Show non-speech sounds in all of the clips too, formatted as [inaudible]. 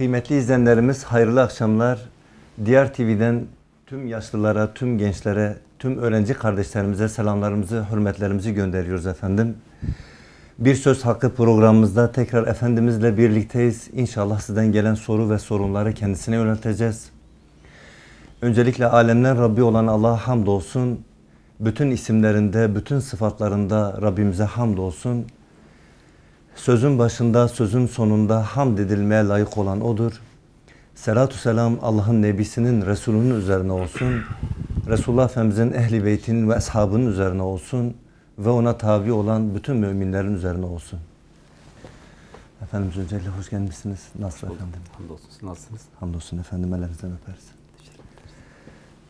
Kıymetli izleyenlerimiz hayırlı akşamlar. Diğer TV'den tüm yaşlılara, tüm gençlere, tüm öğrenci kardeşlerimize selamlarımızı, hürmetlerimizi gönderiyoruz efendim. Bir Söz Hakkı programımızda tekrar Efendimizle birlikteyiz. İnşallah sizden gelen soru ve sorunları kendisine yönelteceğiz. Öncelikle alemler Rabbi olan Allah'a hamdolsun. Bütün isimlerinde, bütün sıfatlarında Rabbimize hamdolsun. Sözün başında, sözün sonunda hamd edilmeye layık olan O'dur. Selatü selam Allah'ın Nebisinin, Resulünün üzerine olsun. Resulullah Efendimizin ehli beytinin ve ashabının üzerine olsun. Ve ona tabi olan bütün müminlerin üzerine olsun. Efendimiz öncelikle hoş gelmişsiniz. Nasıl efendim? Hamdolsun. Siz Nasılsınız? Hamdolsun efendim, ellerinizden öperiz.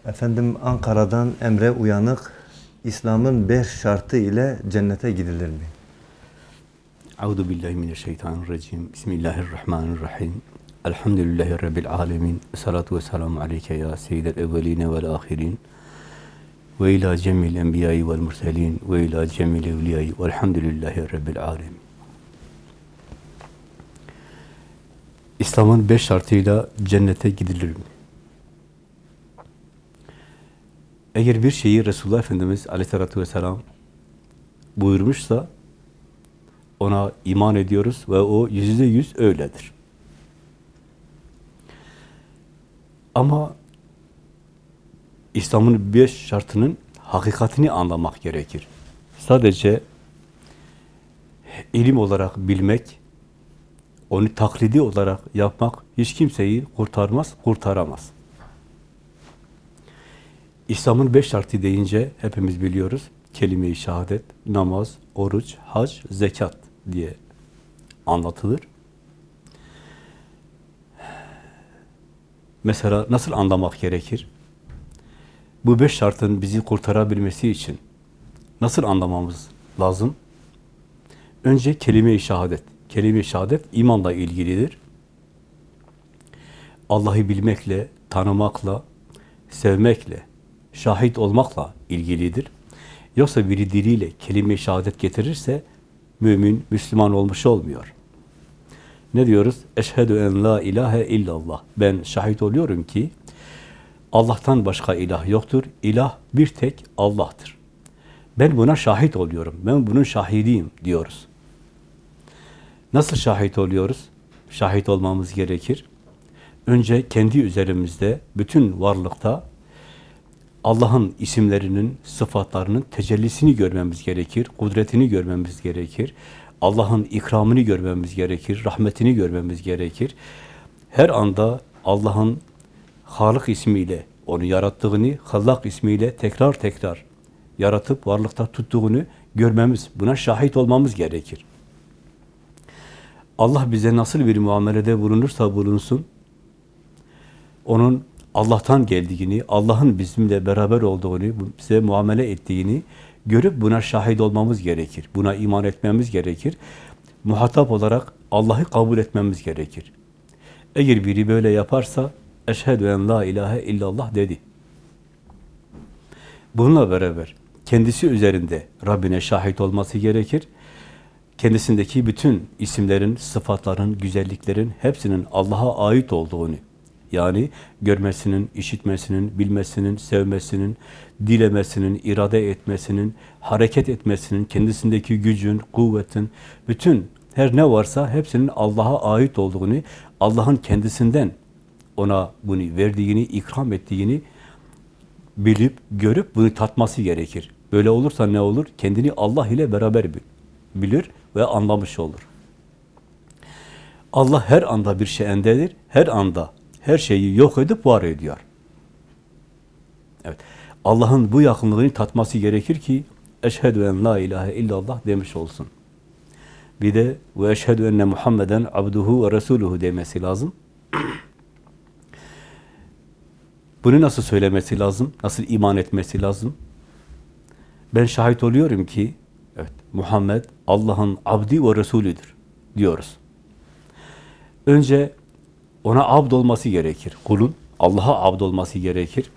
Efendim Ankara'dan Emre Uyanık, İslam'ın beş şartı ile cennete gidilir mi? Euzu billahi mineşşeytanirracim. Bismillahirrahmanirrahim. Elhamdülillahi rabbil alamin. Salatu vesselamu aleyke ya seyyidel evveline vel ahirin. Ve ila cemil enbiyayı vel murselin ve ila cemil evliyayı velhamdülillahi rabbil alamin. İslam'ın beş şartıyla cennete gidilir mi? Eğer bir şeyi Resulullah Efendimiz aleyhissalatü vesselam buyurmuşsa ona iman ediyoruz ve o yüzde yüz öyledir. Ama İslam'ın beş şartının hakikatini anlamak gerekir. Sadece ilim olarak bilmek, onu taklidi olarak yapmak hiç kimseyi kurtarmaz, kurtaramaz. İslam'ın beş şartı deyince hepimiz biliyoruz. Kelime-i şehadet, namaz, oruç, hac, zekat diye anlatılır. Mesela nasıl anlamak gerekir? Bu beş şartın bizi kurtarabilmesi için nasıl anlamamız lazım? Önce kelime-i şehadet. Kelime-i şehadet imanla ilgilidir. Allah'ı bilmekle, tanımakla, sevmekle, şahit olmakla ilgilidir. Yoksa biri diliyle kelime-i şehadet getirirse mümin, Müslüman olmuş olmuyor. Ne diyoruz? Eşhedü en la ilahe illallah. Ben şahit oluyorum ki Allah'tan başka ilah yoktur. İlah bir tek Allah'tır. Ben buna şahit oluyorum. Ben bunun şahidiyim diyoruz. Nasıl şahit oluyoruz? Şahit olmamız gerekir. Önce kendi üzerimizde, bütün varlıkta Allah'ın isimlerinin, sıfatlarının tecellisini görmemiz gerekir, kudretini görmemiz gerekir. Allah'ın ikramını görmemiz gerekir, rahmetini görmemiz gerekir. Her anda Allah'ın Halık ismiyle onu yarattığını, Hallak ismiyle tekrar tekrar yaratıp varlıkta tuttuğunu görmemiz, buna şahit olmamız gerekir. Allah bize nasıl bir muamelede bulunursa bulunsun, onun Allah'tan geldiğini, Allah'ın bizimle beraber olduğunu, bize muamele ettiğini görüp buna şahit olmamız gerekir. Buna iman etmemiz gerekir. Muhatap olarak Allah'ı kabul etmemiz gerekir. Eğer biri böyle yaparsa, eşhedü en la ilahe illallah dedi. Bununla beraber kendisi üzerinde Rabbine şahit olması gerekir. Kendisindeki bütün isimlerin, sıfatların, güzelliklerin hepsinin Allah'a ait olduğunu, yani görmesinin, işitmesinin, bilmesinin, sevmesinin, dilemesinin, irade etmesinin, hareket etmesinin, kendisindeki gücün, kuvvetin, bütün her ne varsa hepsinin Allah'a ait olduğunu, Allah'ın kendisinden ona bunu verdiğini, ikram ettiğini bilip, görüp bunu tatması gerekir. Böyle olursa ne olur? Kendini Allah ile beraber bilir ve anlamış olur. Allah her anda bir şeyendedir, her anda her şeyi yok edip var ediyor. Evet. Allah'ın bu yakınlığını tatması gerekir ki eşhedü en la ilahe illallah demiş olsun. Bir de ve eşhedü enne Muhammeden abduhu ve resuluhu demesi lazım. [clears throat] Bunu nasıl söylemesi lazım? Nasıl iman etmesi lazım? Ben şahit oluyorum ki evet Muhammed Allah'ın abdi ve resulüdür diyoruz. Önce ona abd olması gerekir. Kulun Allah'a abd olması gerekir.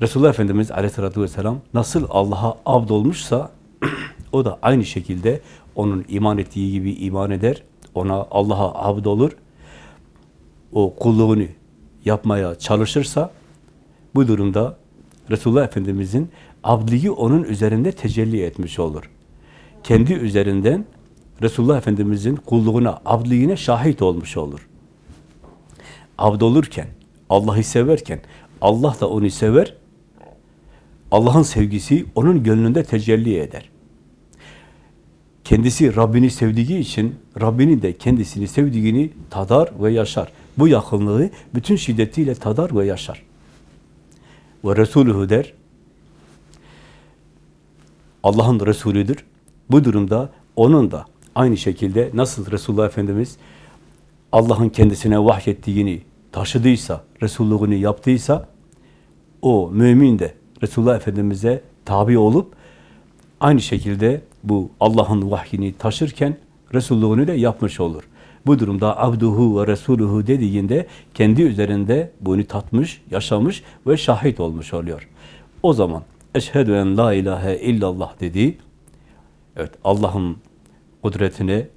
Resulullah Efendimiz aleyhissalatü vesselam nasıl Allah'a abd olmuşsa [clears throat] o da aynı şekilde onun iman ettiği gibi iman eder. Ona Allah'a abd olur. o kulluğunu yapmaya çalışırsa bu durumda Resulullah Efendimizin abdliği onun üzerinde tecelli etmiş olur. Kendi üzerinden Resulullah Efendimizin kulluğuna, abdliğine şahit olmuş olur. Abd olurken, Allah'ı severken, Allah da onu sever, Allah'ın sevgisi onun gönlünde tecelli eder. Kendisi Rabbini sevdiği için Rabbinin de kendisini sevdiğini tadar ve yaşar. Bu yakınlığı bütün şiddetiyle tadar ve yaşar. Ve Resuluhu der, Allah'ın Resulüdür. Bu durumda onun da aynı şekilde nasıl Resulullah Efendimiz Allah'ın kendisine vahyettiğini taşıdıysa, Resulluğunu yaptıysa, o mümin de Resulullah Efendimiz'e tabi olup aynı şekilde bu Allah'ın vahyini taşırken Resulluğunu da yapmış olur. Bu durumda abduhu ve resuluhu dediğinde kendi üzerinde bunu tatmış, yaşamış ve şahit olmuş oluyor. O zaman eşhedü en la ilahe illallah dedi. Evet Allah'ın kudretine,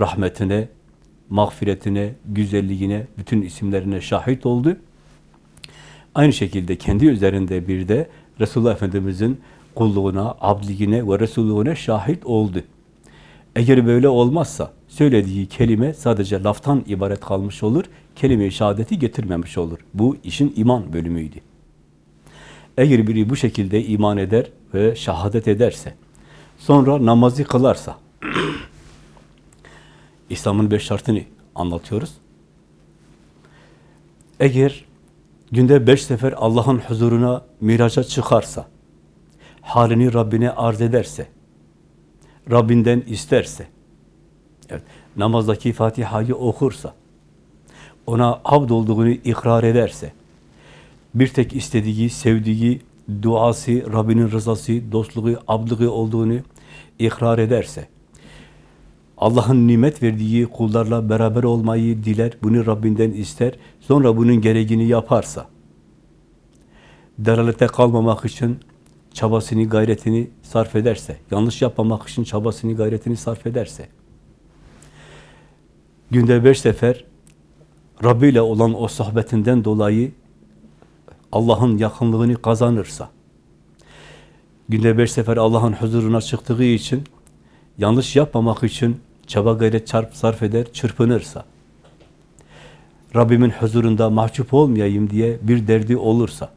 rahmetine, mağfiretine, güzelliğine, bütün isimlerine şahit oldu. Aynı şekilde kendi üzerinde bir de Resulullah Efendimiz'in kulluğuna, abdliğine ve Resulluğuna şahit oldu. Eğer böyle olmazsa söylediği kelime sadece laftan ibaret kalmış olur, kelime-i şehadeti getirmemiş olur. Bu işin iman bölümüydü. Eğer biri bu şekilde iman eder ve şehadet ederse, sonra namazı kılarsa, [clears throat] İslam'ın beş şartını anlatıyoruz. Eğer günde beş sefer Allah'ın huzuruna miraca çıkarsa, halini Rabbine arz ederse, Rabbinden isterse, evet, namazdaki Fatiha'yı okursa, ona abd olduğunu ikrar ederse, bir tek istediği, sevdiği, duası, Rabbinin rızası, dostluğu, ablığı olduğunu ikrar ederse, Allah'ın nimet verdiği kullarla beraber olmayı diler, bunu Rabbinden ister, sonra bunun gereğini yaparsa, delalete kalmamak için çabasını, gayretini sarf ederse, yanlış yapmamak için çabasını, gayretini sarf ederse, günde beş sefer Rabbi ile olan o sohbetinden dolayı Allah'ın yakınlığını kazanırsa, günde beş sefer Allah'ın huzuruna çıktığı için, yanlış yapmamak için çaba gayret çarp sarf eder, çırpınırsa, Rabbimin huzurunda mahcup olmayayım diye bir derdi olursa,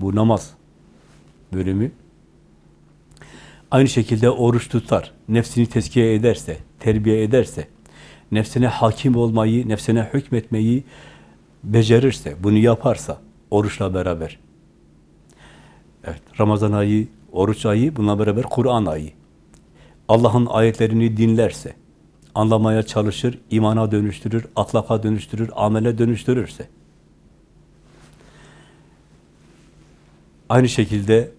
bu namaz bölümü, aynı şekilde oruç tutar, nefsini tezkiye ederse, terbiye ederse, nefsine hakim olmayı, nefsine hükmetmeyi becerirse, bunu yaparsa, oruçla beraber, evet, Ramazan ayı, oruç ayı, bununla beraber Kur'an ayı, Allah'ın ayetlerini dinlerse, anlamaya çalışır, imana dönüştürür, ahlaka dönüştürür, amele dönüştürürse, aynı şekilde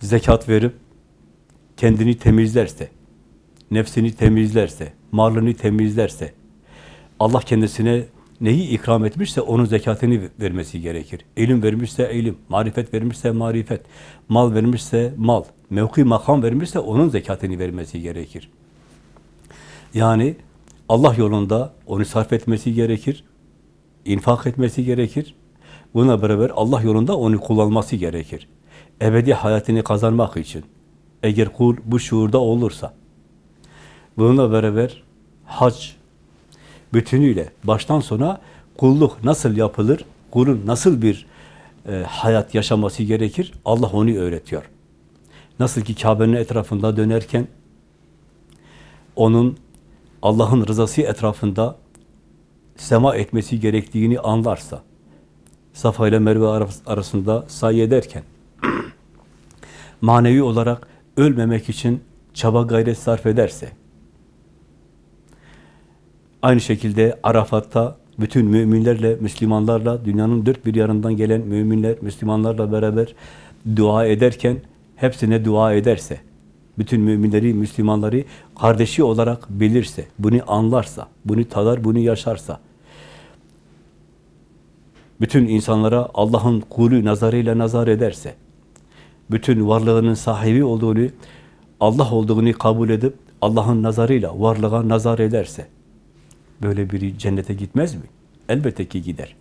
zekat verip kendini temizlerse, nefsini temizlerse, malını temizlerse, Allah kendisine neyi ikram etmişse onun zekatını vermesi gerekir. İlim vermişse ilim, marifet vermişse marifet, mal vermişse mal, mevki makam vermişse onun zekatını vermesi gerekir. Yani Allah yolunda onu sarf etmesi gerekir, infak etmesi gerekir. Buna beraber Allah yolunda onu kullanması gerekir. Ebedi hayatını kazanmak için. Eğer kul bu şuurda olursa, bununla beraber hac bütünüyle baştan sona kulluk nasıl yapılır, kulun nasıl bir e, hayat yaşaması gerekir, Allah onu öğretiyor. Nasıl ki Kabe'nin etrafında dönerken, onun Allah'ın rızası etrafında sema etmesi gerektiğini anlarsa, Safa ile Merve arasında say ederken, [clears throat] manevi olarak ölmemek için çaba gayret sarf ederse, aynı şekilde Arafat'ta bütün müminlerle, Müslümanlarla, dünyanın dört bir yanından gelen müminler, Müslümanlarla beraber dua ederken, hepsine dua ederse, bütün müminleri, Müslümanları kardeşi olarak bilirse, bunu anlarsa, bunu tadar, bunu yaşarsa, bütün insanlara Allah'ın kulü nazarıyla nazar ederse, bütün varlığının sahibi olduğunu, Allah olduğunu kabul edip Allah'ın nazarıyla varlığa nazar ederse, Böyle biri cennete gitmez mi? Elbette ki gider.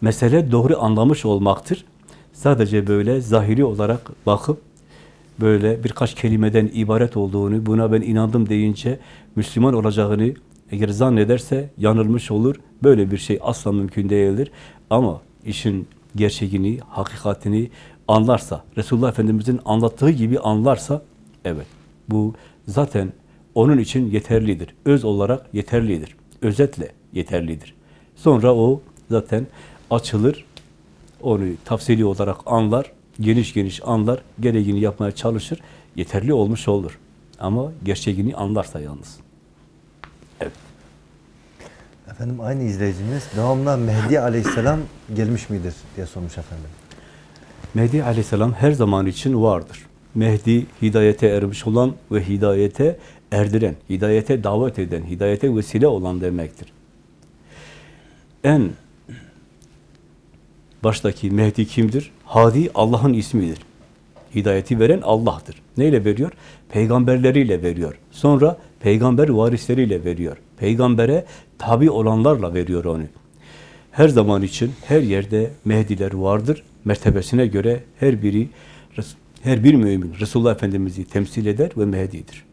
Mesele doğru anlamış olmaktır. Sadece böyle zahiri olarak bakıp böyle birkaç kelimeden ibaret olduğunu, buna ben inandım deyince Müslüman olacağını eğer zannederse yanılmış olur. Böyle bir şey asla mümkün değildir. Ama işin gerçeğini, hakikatini anlarsa, Resulullah Efendimiz'in anlattığı gibi anlarsa, evet bu zaten onun için yeterlidir. Öz olarak yeterlidir. Özetle yeterlidir. Sonra o zaten açılır, onu tafsili olarak anlar, geniş geniş anlar, gereğini yapmaya çalışır, yeterli olmuş olur. Ama gerçeğini anlarsa yalnız. Evet. Efendim aynı izleyicimiz devamlı Mehdi Aleyhisselam gelmiş midir diye sormuş efendim. Mehdi aleyhisselam her zaman için vardır. Mehdi hidayete ermiş olan ve hidayete erdiren, hidayete davet eden, hidayete vesile olan demektir. En baştaki Mehdi kimdir? Hadi Allah'ın ismidir. Hidayeti veren Allah'tır. Neyle veriyor? Peygamberleriyle veriyor. Sonra peygamber varisleriyle veriyor. Peygambere tabi olanlarla veriyor onu. Her zaman için her yerde Mehdiler vardır. Mertebesine göre her biri her bir mümin Resulullah Efendimiz'i temsil eder ve Mehdi'dir.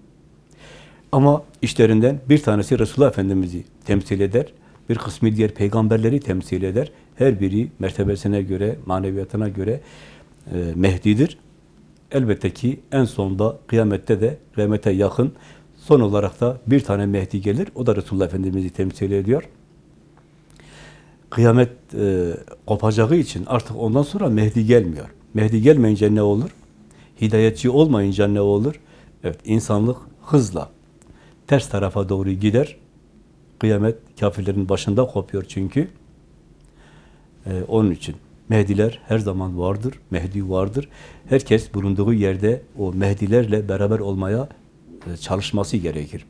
Ama işlerinden bir tanesi Resulullah Efendimiz'i temsil eder. Bir kısmı diğer peygamberleri temsil eder. Her biri mertebesine göre, maneviyatına göre e, Mehdi'dir. Elbette ki en sonda kıyamette de kıyamete yakın son olarak da bir tane Mehdi gelir. O da Resulullah Efendimiz'i temsil ediyor. Kıyamet e, kopacağı için artık ondan sonra Mehdi gelmiyor. Mehdi gelmeyince ne olur? Hidayetçi olmayınca ne olur? Evet, insanlık hızla ters tarafa doğru gider. Kıyamet kafirlerin başında kopuyor çünkü. Ee, onun için Mehdiler her zaman vardır, Mehdi vardır. Herkes bulunduğu yerde o Mehdilerle beraber olmaya e, çalışması gerekir.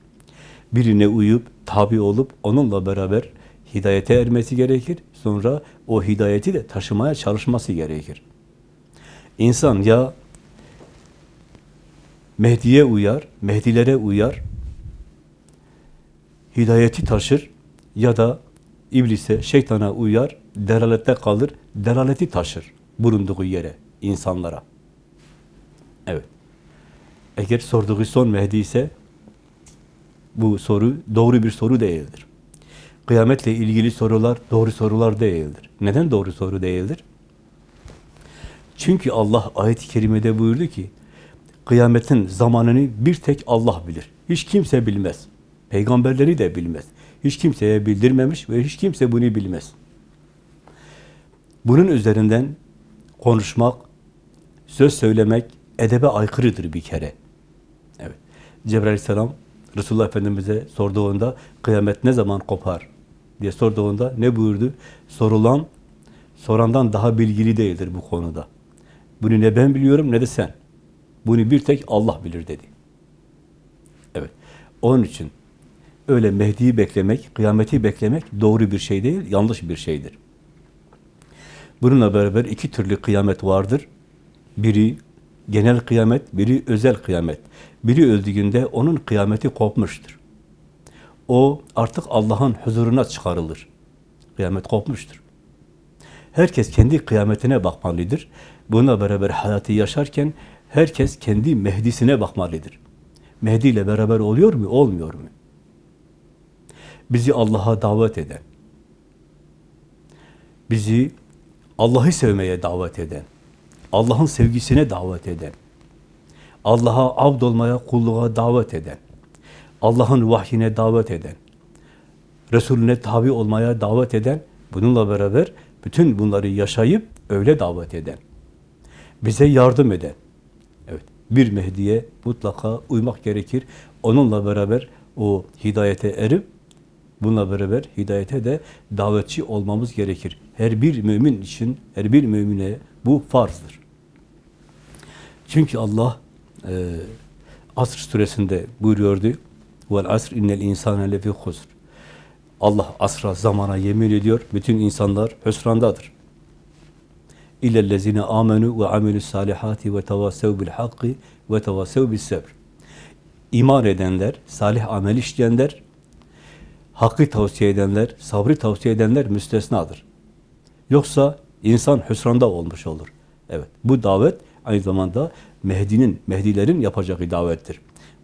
Birine uyup, tabi olup, onunla beraber hidayete ermesi gerekir. Sonra o hidayeti de taşımaya çalışması gerekir. İnsan ya Mehdi'ye uyar, Mehdilere uyar, hidayeti taşır ya da iblise, şeytana uyar, delalette kalır, delaleti taşır bulunduğu yere, insanlara. Evet. Eğer sorduğu son Mehdi ise bu soru doğru bir soru değildir. Kıyametle ilgili sorular doğru sorular değildir. Neden doğru soru değildir? Çünkü Allah ayet-i kerimede buyurdu ki kıyametin zamanını bir tek Allah bilir. Hiç kimse bilmez. Peygamberleri de bilmez. Hiç kimseye bildirmemiş ve hiç kimse bunu bilmez. Bunun üzerinden konuşmak, söz söylemek edebe aykırıdır bir kere. Evet. Cebrail Aleyhisselam Resulullah Efendimiz'e sorduğunda kıyamet ne zaman kopar diye sorduğunda ne buyurdu? Sorulan sorandan daha bilgili değildir bu konuda. Bunu ne ben biliyorum ne de sen. Bunu bir tek Allah bilir dedi. Evet. Onun için öyle Mehdi'yi beklemek, kıyameti beklemek doğru bir şey değil, yanlış bir şeydir. Bununla beraber iki türlü kıyamet vardır. Biri genel kıyamet, biri özel kıyamet. Biri öldüğünde onun kıyameti kopmuştur. O artık Allah'ın huzuruna çıkarılır. Kıyamet kopmuştur. Herkes kendi kıyametine bakmalıdır. Bununla beraber hayatı yaşarken herkes kendi Mehdi'sine bakmalıdır. Mehdi ile beraber oluyor mu, olmuyor mu? Bizi Allah'a davet eden, bizi Allah'ı sevmeye davet eden, Allah'ın sevgisine davet eden, Allah'a abd olmaya, kulluğa davet eden, Allah'ın vahyine davet eden, Resulüne tabi olmaya davet eden, bununla beraber bütün bunları yaşayıp öyle davet eden, bize yardım eden, evet bir Mehdi'ye mutlaka uymak gerekir. Onunla beraber o hidayete erip, bununla beraber hidayete de davetçi olmamız gerekir. Her bir mümin için, her bir mümine bu farzdır. Çünkü Allah e, Asr suresinde buyuruyordu. Vel asr innel insane lefi husr. Allah asra zamana yemin ediyor. Bütün insanlar hüsrandadır. İllellezine amenu ve amelus salihati ve tevasev bil hakki ve tevasev bis sabr. İman edenler, salih amel işleyenler, hakkı tavsiye edenler, sabrı tavsiye edenler müstesnadır. Yoksa insan hüsranda olmuş olur. Evet, bu davet aynı zamanda Mehdi'nin, Mehdilerin yapacağı davettir.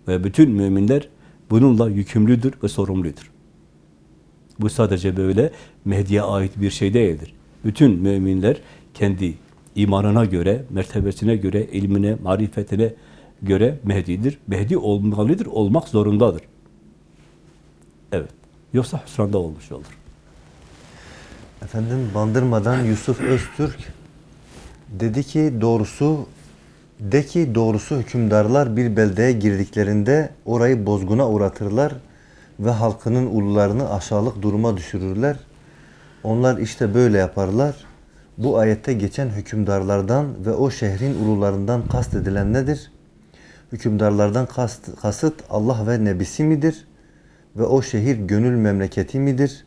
Ve bütün müminler bununla yükümlüdür ve sorumludur. Bu sadece böyle Mehdi'ye ait bir şey değildir. Bütün müminler kendi imanına göre, mertebesine göre, ilmine, marifetine göre Mehdi'dir. Mehdi olmalıdır, olmak zorundadır. Evet. Yoksa hüsranda olmuş olur. Efendim Bandırma'dan Yusuf Öztürk dedi ki doğrusu de ki doğrusu hükümdarlar bir beldeye girdiklerinde orayı bozguna uğratırlar ve halkının ulularını aşağılık duruma düşürürler. Onlar işte böyle yaparlar. Bu ayette geçen hükümdarlardan ve o şehrin ulularından kastedilen nedir? Hükümdarlardan kast, kasıt Allah ve Nebisi midir? Ve o şehir gönül memleketi midir?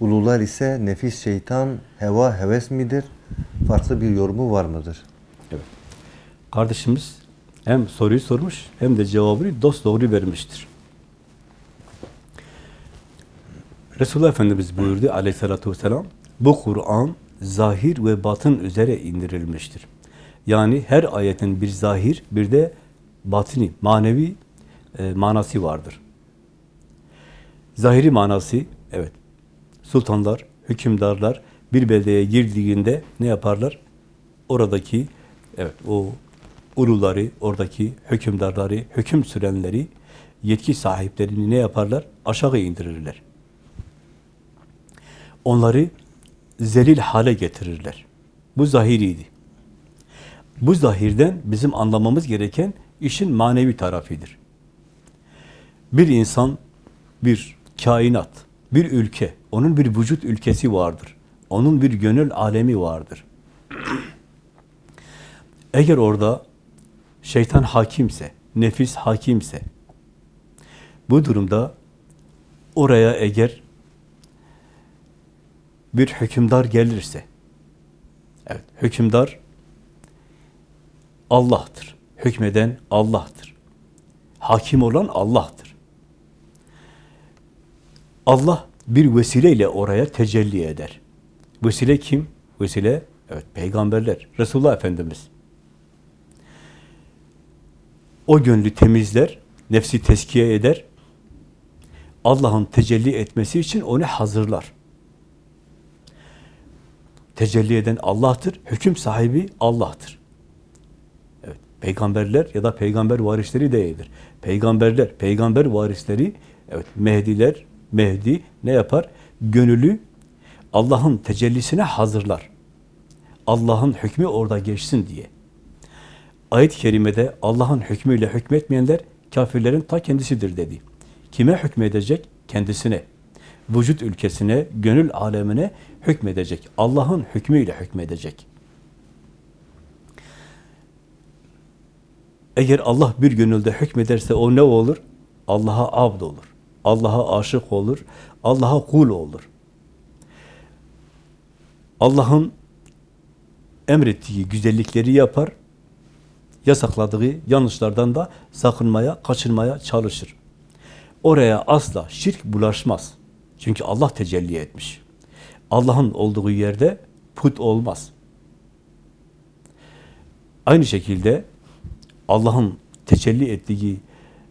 Ulular ise nefis şeytan, heva heves midir? Farklı bir yorumu var mıdır? Evet. Kardeşimiz hem soruyu sormuş hem de cevabını dost doğru vermiştir. Resulullah Efendimiz buyurdu aleyhissalatü vesselam, bu Kur'an zahir ve batın üzere indirilmiştir. Yani her ayetin bir zahir, bir de batini, manevi e, manası vardır. Zahiri manası, evet, sultanlar, hükümdarlar bir beldeye girdiğinde ne yaparlar? Oradaki, evet, o uluları, oradaki hükümdarları, hüküm sürenleri, yetki sahiplerini ne yaparlar? Aşağı indirirler. Onları zelil hale getirirler. Bu zahiriydi. Bu zahirden bizim anlamamız gereken işin manevi tarafıdır. Bir insan, bir kainat, bir ülke, onun bir vücut ülkesi vardır. Onun bir gönül alemi vardır. Eğer orada şeytan hakimse, nefis hakimse, bu durumda oraya eğer bir hükümdar gelirse, evet, hükümdar Allah'tır. Hükmeden Allah'tır. Hakim olan Allah'tır. Allah bir vesileyle oraya tecelli eder. Vesile kim? Vesile, evet, peygamberler, Resulullah Efendimiz. O gönlü temizler, nefsi teskiye eder, Allah'ın tecelli etmesi için onu hazırlar. Tecelli eden Allah'tır, hüküm sahibi Allah'tır. Evet, peygamberler ya da peygamber varisleri değildir. Peygamberler, peygamber varisleri, evet, Mehdiler, Mehdi ne yapar? Gönülü Allah'ın tecellisine hazırlar. Allah'ın hükmü orada geçsin diye. Ayet-i kerimede Allah'ın hükmüyle hükmetmeyenler kafirlerin ta kendisidir dedi. Kime hükmedecek? Kendisine. Vücut ülkesine, gönül alemine hükmedecek. Allah'ın hükmüyle hükmedecek. Eğer Allah bir gönülde hükmederse o ne olur? Allah'a abd olur. Allah'a aşık olur. Allah'a kul olur. Allah'ın emrettiği güzellikleri yapar, yasakladığı yanlışlardan da sakınmaya, kaçınmaya çalışır. Oraya asla şirk bulaşmaz. Çünkü Allah tecelli etmiş. Allah'ın olduğu yerde put olmaz. Aynı şekilde Allah'ın tecelli ettiği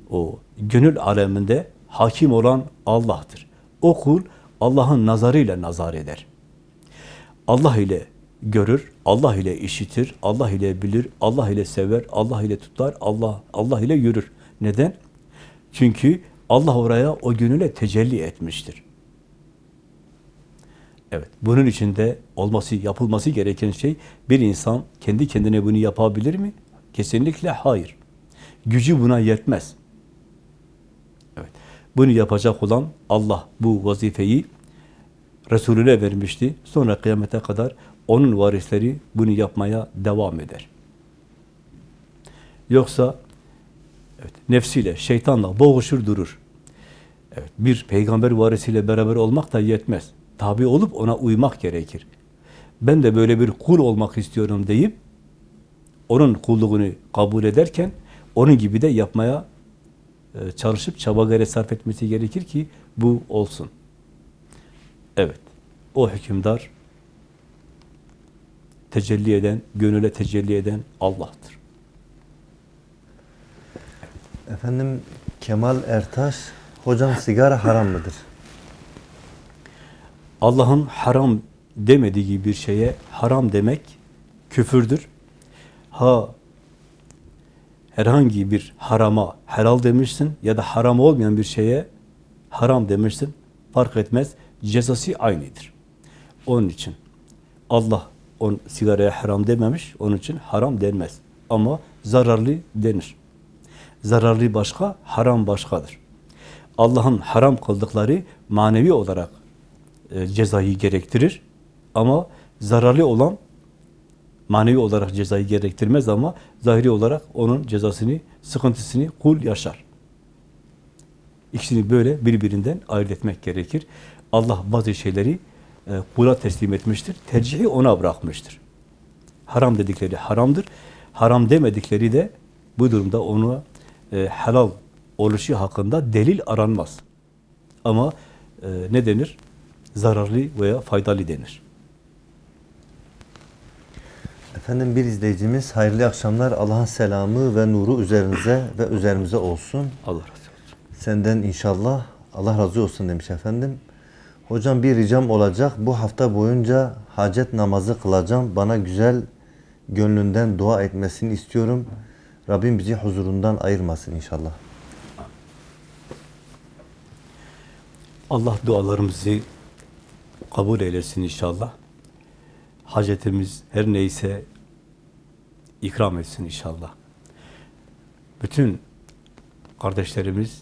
o gönül aleminde hakim olan Allah'tır. O kul Allah'ın nazarıyla nazar eder. Allah ile görür, Allah ile işitir, Allah ile bilir, Allah ile sever, Allah ile tutar, Allah Allah ile yürür. Neden? Çünkü Allah oraya o gönüle tecelli etmiştir. Evet, bunun içinde olması, yapılması gereken şey bir insan kendi kendine bunu yapabilir mi? Kesinlikle hayır. Gücü buna yetmez. Bunu yapacak olan Allah bu vazifeyi Resulüne vermişti. Sonra kıyamete kadar onun varisleri bunu yapmaya devam eder. Yoksa evet, nefsiyle, şeytanla boğuşur durur. Evet, bir peygamber varisiyle beraber olmak da yetmez. Tabi olup ona uymak gerekir. Ben de böyle bir kul olmak istiyorum deyip onun kulluğunu kabul ederken onun gibi de yapmaya çalışıp çaba gayret sarf etmesi gerekir ki bu olsun. Evet. O hükümdar tecelli eden, gönüle tecelli eden Allah'tır. Efendim Kemal Ertaş, hocam sigara haram mıdır? Allah'ın haram demediği bir şeye haram demek küfürdür. Ha herhangi bir harama helal demişsin ya da haram olmayan bir şeye haram demişsin fark etmez. Cezası aynıdır. Onun için Allah on sigaraya haram dememiş. Onun için haram denmez. Ama zararlı denir. Zararlı başka, haram başkadır. Allah'ın haram kıldıkları manevi olarak e, cezayı gerektirir. Ama zararlı olan manevi olarak cezayı gerektirmez ama zahiri olarak onun cezasını, sıkıntısını kul yaşar. İkisini böyle birbirinden ayırt etmek gerekir. Allah bazı şeyleri e, kula teslim etmiştir. Tercihi ona bırakmıştır. Haram dedikleri haramdır. Haram demedikleri de bu durumda onu e, helal oluşu hakkında delil aranmaz. Ama e, ne denir? Zararlı veya faydalı denir. Efendim bir izleyicimiz hayırlı akşamlar. Allah'ın selamı ve nuru üzerinize ve üzerimize olsun. Allah razı olsun. Senden inşallah Allah razı olsun demiş efendim. Hocam bir ricam olacak. Bu hafta boyunca hacet namazı kılacağım. Bana güzel gönlünden dua etmesini istiyorum. Rabbim bizi huzurundan ayırmasın inşallah. Allah dualarımızı kabul eylesin inşallah. Hacetimiz her neyse ikram etsin inşallah. Bütün kardeşlerimiz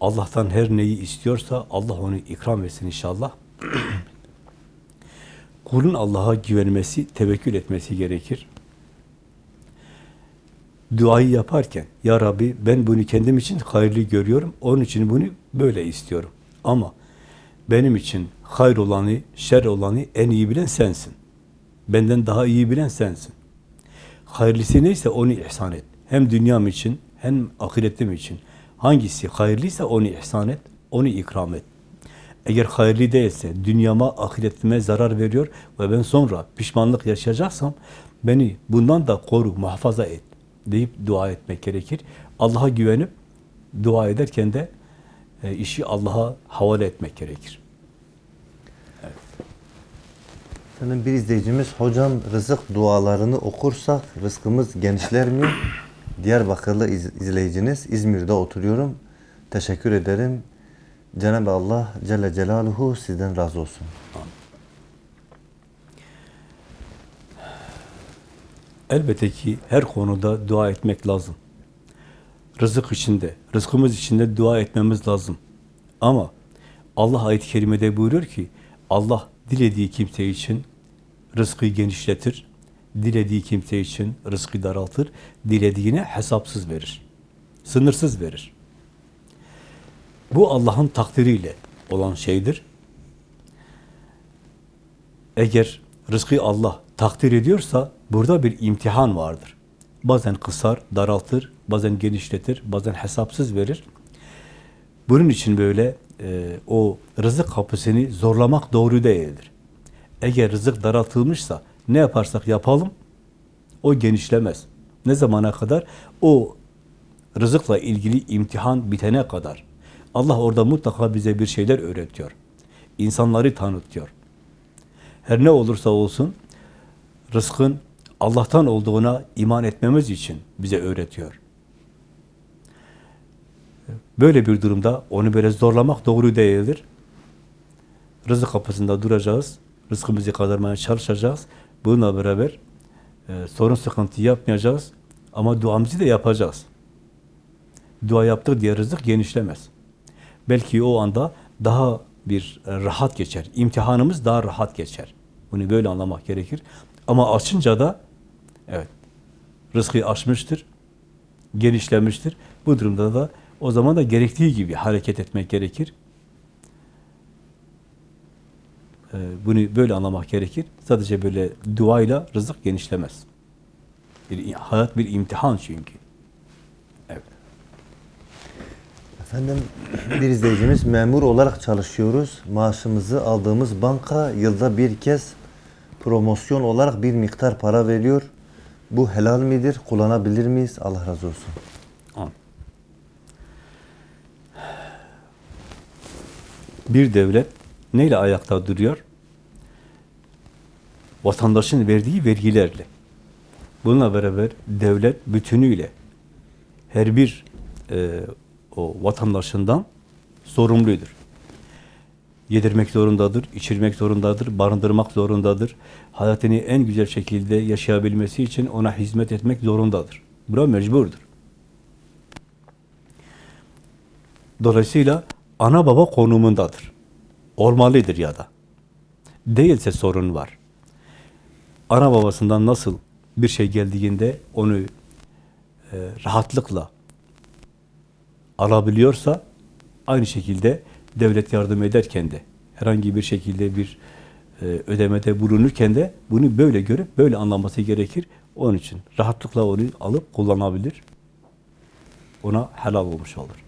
Allah'tan her neyi istiyorsa Allah onu ikram etsin inşallah. [clears throat] Kulun Allah'a güvenmesi, tevekkül etmesi gerekir. Duayı yaparken, Ya Rabbi ben bunu kendim için hayırlı görüyorum, onun için bunu böyle istiyorum. Ama benim için hayır olanı, şer olanı en iyi bilen sensin. Benden daha iyi bilen sensin. Hayırlısı neyse onu ihsan et. Hem dünyam için hem ahiretim için. Hangisi hayırlıysa onu ihsan et, onu ikram et. Eğer hayırlı değilse, dünyama, ahiretime zarar veriyor ve ben sonra pişmanlık yaşayacaksam beni bundan da koru, muhafaza et deyip dua etmek gerekir. Allah'a güvenip dua ederken de e, işi Allah'a havale etmek gerekir. Efendim bir izleyicimiz hocam rızık dualarını okursak rızkımız genişler mi? [laughs] Diyarbakırlı iz- izleyiciniz İzmir'de oturuyorum. Teşekkür ederim. Cenab-ı Allah Celle Celaluhu sizden razı olsun. Elbette ki her konuda dua etmek lazım. Rızık içinde, rızkımız içinde dua etmemiz lazım. Ama Allah ayet-i kerimede buyuruyor ki Allah dilediği kimse için rızkı genişletir, dilediği kimse için rızkı daraltır, dilediğine hesapsız verir. Sınırsız verir. Bu Allah'ın takdiriyle olan şeydir. Eğer rızkı Allah takdir ediyorsa burada bir imtihan vardır. Bazen kısar, daraltır, bazen genişletir, bazen hesapsız verir. Bunun için böyle e, o rızık kapısını zorlamak doğru değildir. Eğer rızık daraltılmışsa ne yaparsak yapalım o genişlemez. Ne zamana kadar? O rızıkla ilgili imtihan bitene kadar. Allah orada mutlaka bize bir şeyler öğretiyor. İnsanları tanıtıyor. Her ne olursa olsun rızkın Allah'tan olduğuna iman etmemiz için bize öğretiyor. Böyle bir durumda onu böyle zorlamak doğru değildir. Rızık kapısında duracağız. Rızkımızı kazanmaya çalışacağız. Bununla beraber e, sorun sıkıntı yapmayacağız. Ama duamızı da yapacağız. Dua yaptık diye rızık genişlemez. Belki o anda daha bir e, rahat geçer. İmtihanımız daha rahat geçer. Bunu böyle anlamak gerekir. Ama açınca da evet rızkı aşmıştır, genişlemiştir. Bu durumda da o zaman da gerektiği gibi hareket etmek gerekir. Ee, bunu böyle anlamak gerekir. Sadece böyle duayla rızık genişlemez. Bir, hayat bir imtihan çünkü. Evet. Efendim bir izleyicimiz memur olarak çalışıyoruz. Maaşımızı aldığımız banka yılda bir kez promosyon olarak bir miktar para veriyor. Bu helal midir? Kullanabilir miyiz? Allah razı olsun. Amin. Bir devlet neyle ayakta duruyor? Vatandaşın verdiği vergilerle. Bununla beraber devlet bütünüyle her bir e, o vatandaşından sorumludur. Yedirmek zorundadır, içirmek zorundadır, barındırmak zorundadır. Hayatını en güzel şekilde yaşayabilmesi için ona hizmet etmek zorundadır. Buna mecburdur. Dolayısıyla ana baba konumundadır. Olmalıdır ya da. Değilse sorun var. Ana babasından nasıl bir şey geldiğinde onu e, rahatlıkla alabiliyorsa aynı şekilde devlet yardım ederken de herhangi bir şekilde bir e, ödemede bulunurken de bunu böyle görüp böyle anlaması gerekir. Onun için rahatlıkla onu alıp kullanabilir. Ona helal olmuş olur.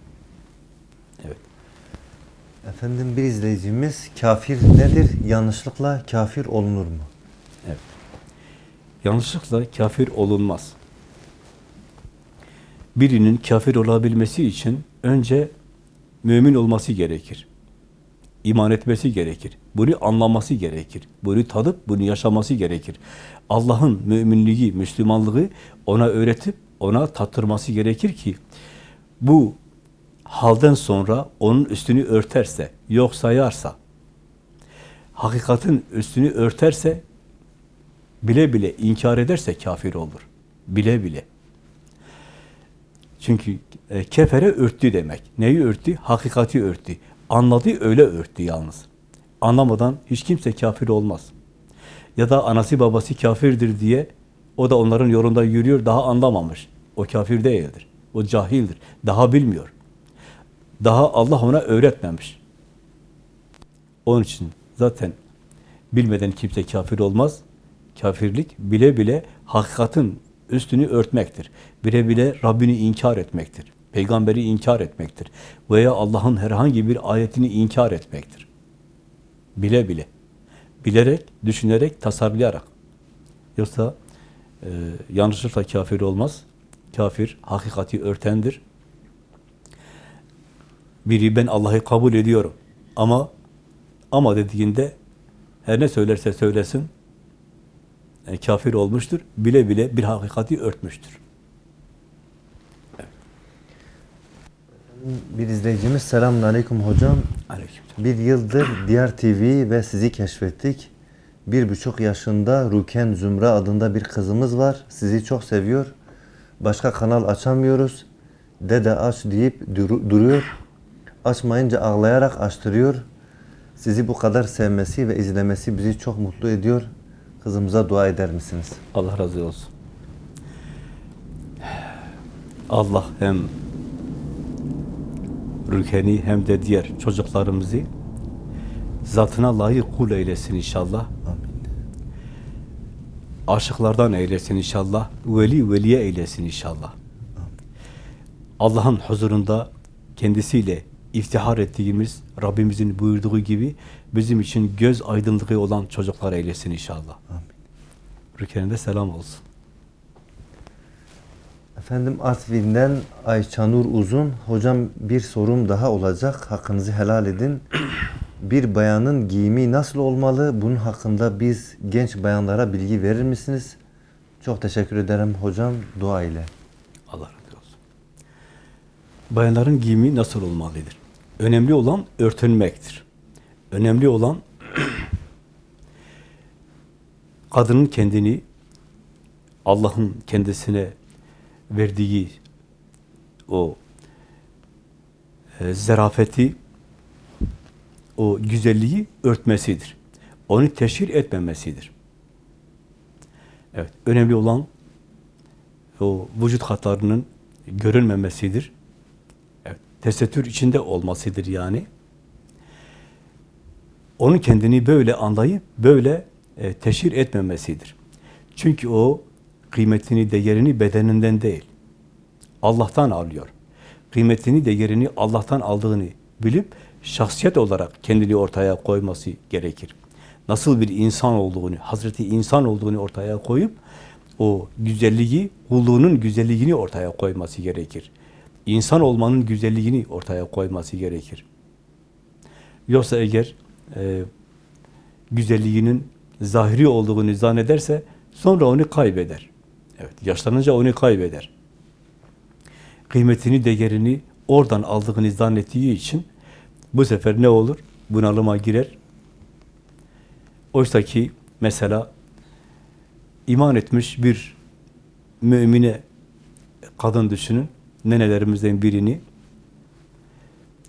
Efendim bir izleyicimiz kafir nedir? Yanlışlıkla kafir olunur mu? Evet. Yanlışlıkla kafir olunmaz. Birinin kafir olabilmesi için önce mümin olması gerekir. İman etmesi gerekir. Bunu anlaması gerekir. Bunu tadıp bunu yaşaması gerekir. Allah'ın müminliği, Müslümanlığı ona öğretip ona tattırması gerekir ki bu halden sonra onun üstünü örterse, yok sayarsa, hakikatin üstünü örterse, bile bile inkar ederse kafir olur. Bile bile. Çünkü e, kefere örttü demek. Neyi örttü? Hakikati örttü. Anladı öyle örttü yalnız. Anlamadan hiç kimse kafir olmaz. Ya da anası babası kafirdir diye o da onların yolunda yürüyor, daha anlamamış. O kafir değildir. O cahildir. Daha bilmiyor. Daha Allah ona öğretmemiş. Onun için zaten bilmeden kimse kafir olmaz. Kafirlik bile bile hakikatin üstünü örtmektir. Bile bile Rabbini inkar etmektir. Peygamberi inkar etmektir. Veya Allah'ın herhangi bir ayetini inkar etmektir. Bile bile. Bilerek, düşünerek, tasarlayarak. Yoksa e, yanlışlıkla kafir olmaz. Kafir, hakikati örtendir. Biri ben Allah'ı kabul ediyorum ama ama dediğinde her ne söylerse söylesin e, kafir olmuştur. Bile bile bir hakikati örtmüştür. Bir izleyicimiz selamun aleyküm hocam. Aleyküm. Bir yıldır Diğer TV ve sizi keşfettik. Bir buçuk yaşında Ruken Zümra adında bir kızımız var. Sizi çok seviyor. Başka kanal açamıyoruz. Dede aç deyip duru- duruyor. Açmayınca ağlayarak açtırıyor. Sizi bu kadar sevmesi ve izlemesi bizi çok mutlu ediyor. Kızımıza dua eder misiniz? Allah razı olsun. Allah hem Rükeni hem de diğer çocuklarımızı zatına layık kul eylesin inşallah. Amin. Aşıklardan eylesin inşallah. Veli veliye eylesin inşallah. Allah'ın huzurunda kendisiyle iftihar ettiğimiz Rabbimizin buyurduğu gibi bizim için göz aydınlığı olan çocuklar eylesin inşallah. Amin. Rüken'e de selam olsun. Efendim Artvin'den Ayçanur Uzun. Hocam bir sorum daha olacak. Hakkınızı helal edin. [clears throat] Bir bayanın giyimi nasıl olmalı? Bunun hakkında biz genç bayanlara bilgi verir misiniz? Çok teşekkür ederim hocam dua ile. Allah razı olsun. Bayanların giyimi nasıl olmalıdır? Önemli olan örtünmektir. Önemli olan [clears throat] kadının kendini Allah'ın kendisine verdiği o e, zerafeti, o güzelliği örtmesidir. Onu teşhir etmemesidir. Evet, önemli olan o vücut hatlarının görünmemesidir. Tesettür içinde olmasıdır yani. Onun kendini böyle anlayıp böyle e, teşhir etmemesidir. Çünkü o kıymetini, değerini bedeninden değil, Allah'tan alıyor. kıymetini, değerini Allah'tan aldığını bilip şahsiyet olarak kendini ortaya koyması gerekir. Nasıl bir insan olduğunu, Hazreti insan olduğunu ortaya koyup o güzelliği, kulluğunun güzelliğini ortaya koyması gerekir. İnsan olmanın güzelliğini ortaya koyması gerekir. Yoksa eğer e, güzelliğinin zahiri olduğunu zannederse sonra onu kaybeder. Evet, yaşlanınca onu kaybeder. Kıymetini, değerini oradan aldığını zannettiği için bu sefer ne olur? Bunalıma girer. Oysa ki mesela iman etmiş bir mümine kadın düşünün. Nenelerimizden birini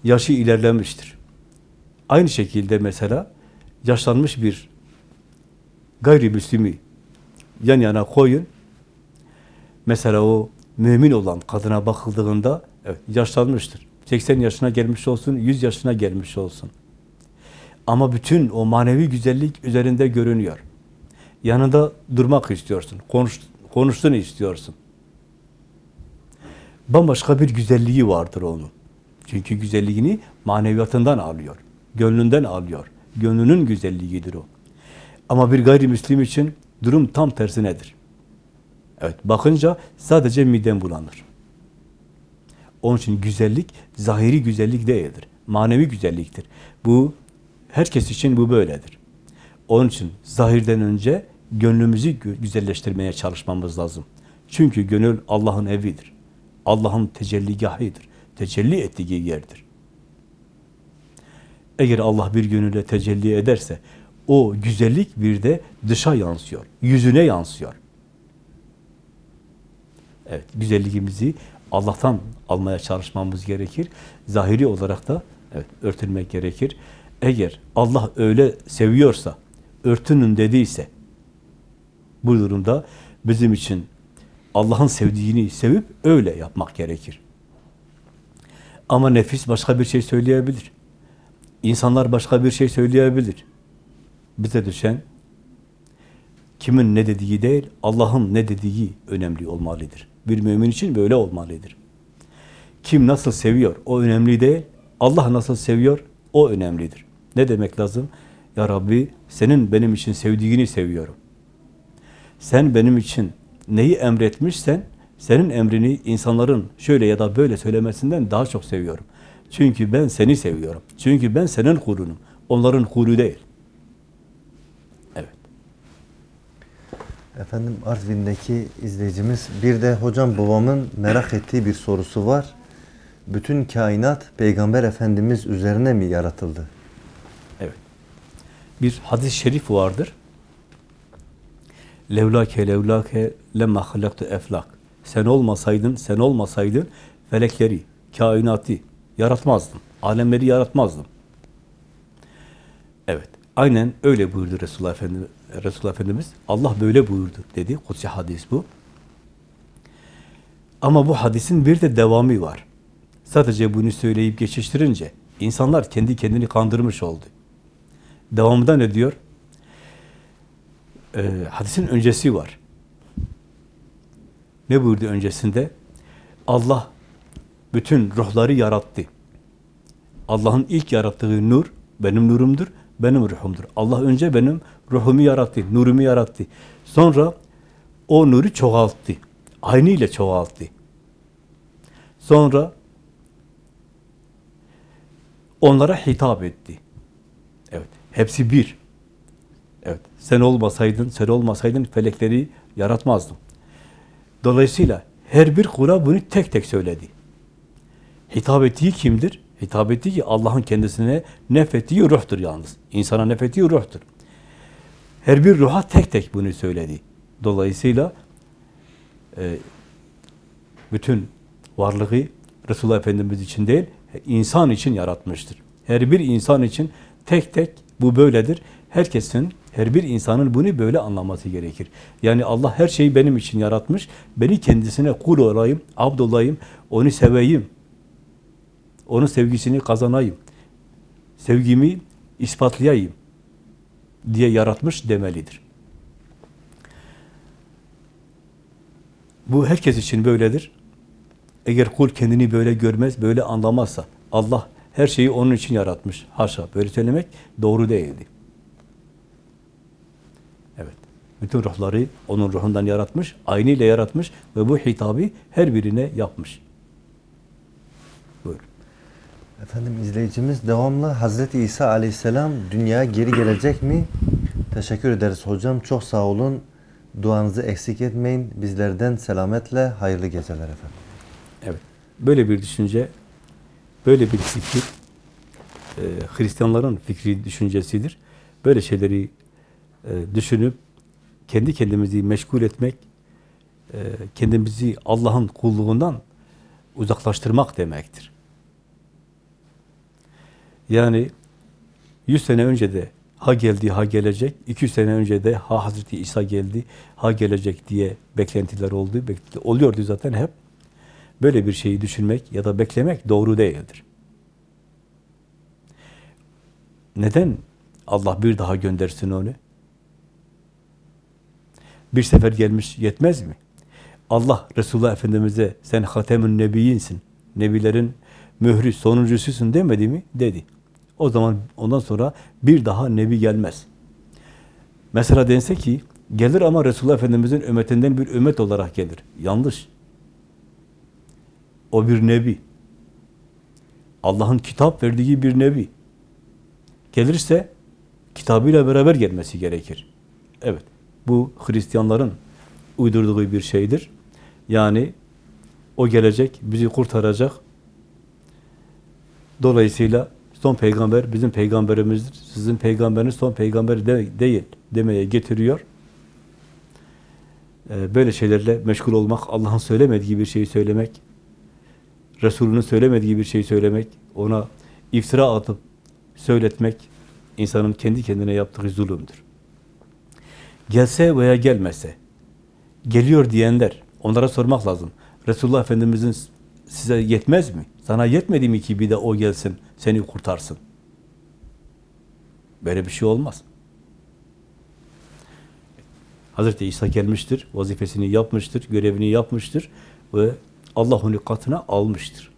yaşı ilerlemiştir. Aynı şekilde mesela yaşlanmış bir gayrimüslimi yan yana koyun. Mesela o mümin olan kadına bakıldığında evet yaşlanmıştır. 80 yaşına gelmiş olsun, 100 yaşına gelmiş olsun. Ama bütün o manevi güzellik üzerinde görünüyor. Yanında durmak istiyorsun, konuş, konuştuğunu istiyorsun. Bambaşka bir güzelliği vardır onun. Çünkü güzelliğini maneviyatından alıyor, gönlünden alıyor. Gönlünün güzelliğidir o. Ama bir gayrimüslim için durum tam tersinedir. Evet, bakınca sadece miden bulanır. Onun için güzellik, zahiri güzellik değildir. Manevi güzelliktir. Bu, herkes için bu böyledir. Onun için zahirden önce gönlümüzü gü- güzelleştirmeye çalışmamız lazım. Çünkü gönül Allah'ın evidir. Allah'ın tecelligahıdır. Tecelli ettiği yerdir. Eğer Allah bir gönüle tecelli ederse, o güzellik bir de dışa yansıyor, yüzüne yansıyor. Evet, güzelliğimizi Allah'tan almaya çalışmamız gerekir. Zahiri olarak da evet, örtülmek gerekir. Eğer Allah öyle seviyorsa, örtünün dediyse, bu durumda bizim için Allah'ın sevdiğini sevip öyle yapmak gerekir. Ama nefis başka bir şey söyleyebilir. İnsanlar başka bir şey söyleyebilir. Bize düşen kimin ne dediği değil, Allah'ın ne dediği önemli olmalıdır. Bir mümin için böyle olmalıdır. Kim nasıl seviyor o önemli değil, Allah nasıl seviyor o önemlidir. Ne demek lazım? Ya Rabbi senin benim için sevdiğini seviyorum. Sen benim için neyi emretmişsen senin emrini insanların şöyle ya da böyle söylemesinden daha çok seviyorum. Çünkü ben seni seviyorum. Çünkü ben senin kulunum. Onların kulu değil. Evet. Efendim Artvin'deki izleyicimiz bir de hocam babamın merak ettiği bir sorusu var. Bütün kainat Peygamber Efendimiz üzerine mi yaratıldı? Evet. Bir hadis-i şerif vardır. Levlake levlake lemma halaktu eflak. Sen olmasaydın, sen olmasaydın felekleri, kainatı yaratmazdım. Alemleri yaratmazdım. Evet. Aynen öyle buyurdu Resulullah Efendimiz. Resulullah Efendimiz Allah böyle buyurdu dedi. Kutsi hadis bu. Ama bu hadisin bir de devamı var. Sadece bunu söyleyip geçiştirince insanlar kendi kendini kandırmış oldu. Devamında ne diyor? Ee, hadisin öncesi var. Ne buyurdu öncesinde? Allah bütün ruhları yarattı. Allah'ın ilk yarattığı nur benim nurumdur, benim ruhumdur. Allah önce benim ruhumu yarattı, nurumu yarattı. Sonra o nuru çoğalttı. Aynı ile çoğalttı. Sonra onlara hitap etti. Evet, hepsi bir. Evet, sen olmasaydın, sen olmasaydın felekleri yaratmazdım. Dolayısıyla her bir kula bunu tek tek söyledi. Hitap ettiği kimdir? Hitap ettiği ki Allah'ın kendisine nefettiği ruhtur yalnız. İnsana nefettiği ruhtur. Her bir ruha tek tek bunu söyledi. Dolayısıyla e, bütün varlığı Resulullah Efendimiz için değil, insan için yaratmıştır. Her bir insan için tek tek bu böyledir. Herkesin, her bir insanın bunu böyle anlaması gerekir. Yani Allah her şeyi benim için yaratmış. Beni kendisine kul olayım, abd olayım, onu seveyim. Onun sevgisini kazanayım. Sevgimi ispatlayayım diye yaratmış demelidir. Bu herkes için böyledir. Eğer kul kendini böyle görmez, böyle anlamazsa, Allah her şeyi onun için yaratmış. Haşa, böyle söylemek doğru değildi. Evet. Bütün ruhları onun ruhundan yaratmış, aynı ile yaratmış ve bu hitabı her birine yapmış. Buyur. Efendim izleyicimiz devamlı Hazreti İsa Aleyhisselam dünyaya geri gelecek mi? Teşekkür ederiz hocam. Çok sağ olun. Duanızı eksik etmeyin. Bizlerden selametle hayırlı geceler efendim. Evet. Böyle bir düşünce, böyle bir fikir, e, Hristiyanların fikri düşüncesidir. Böyle şeyleri e, düşünüp kendi kendimizi meşgul etmek, e, kendimizi Allah'ın kulluğundan uzaklaştırmak demektir. Yani 100 sene önce de ha geldi ha gelecek, 200 sene önce de ha Hazreti İsa geldi ha gelecek diye beklentiler oldu. Bekl- Oluyordu zaten hep. Böyle bir şeyi düşünmek ya da beklemek doğru değildir. Neden Allah bir daha göndersin onu? Bir sefer gelmiş yetmez mi? Allah Resulullah Efendimiz'e sen Hatemün Nebiyinsin, Nebilerin mührü, sonuncususun demedi mi? Dedi. O zaman ondan sonra bir daha Nebi gelmez. Mesela dense ki gelir ama Resulullah Efendimiz'in ümmetinden bir ümmet olarak gelir. Yanlış. O bir nebi. Allah'ın kitap verdiği bir nebi. Gelirse kitabıyla beraber gelmesi gerekir. Evet. Bu Hristiyanların uydurduğu bir şeydir. Yani o gelecek, bizi kurtaracak. Dolayısıyla son peygamber bizim peygamberimizdir. Sizin peygamberiniz son peygamber de, değil demeye getiriyor. Ee, böyle şeylerle meşgul olmak, Allah'ın söylemediği bir şeyi söylemek, Resulünün söylemediği bir şey söylemek, ona iftira atıp söyletmek, insanın kendi kendine yaptığı zulümdür. Gelse veya gelmese, geliyor diyenler, onlara sormak lazım. Resulullah Efendimiz'in size yetmez mi? Sana yetmedi mi ki bir de o gelsin, seni kurtarsın? Böyle bir şey olmaz. Hazreti İsa gelmiştir, vazifesini yapmıştır, görevini yapmıştır ve Allah onu katına almıştır.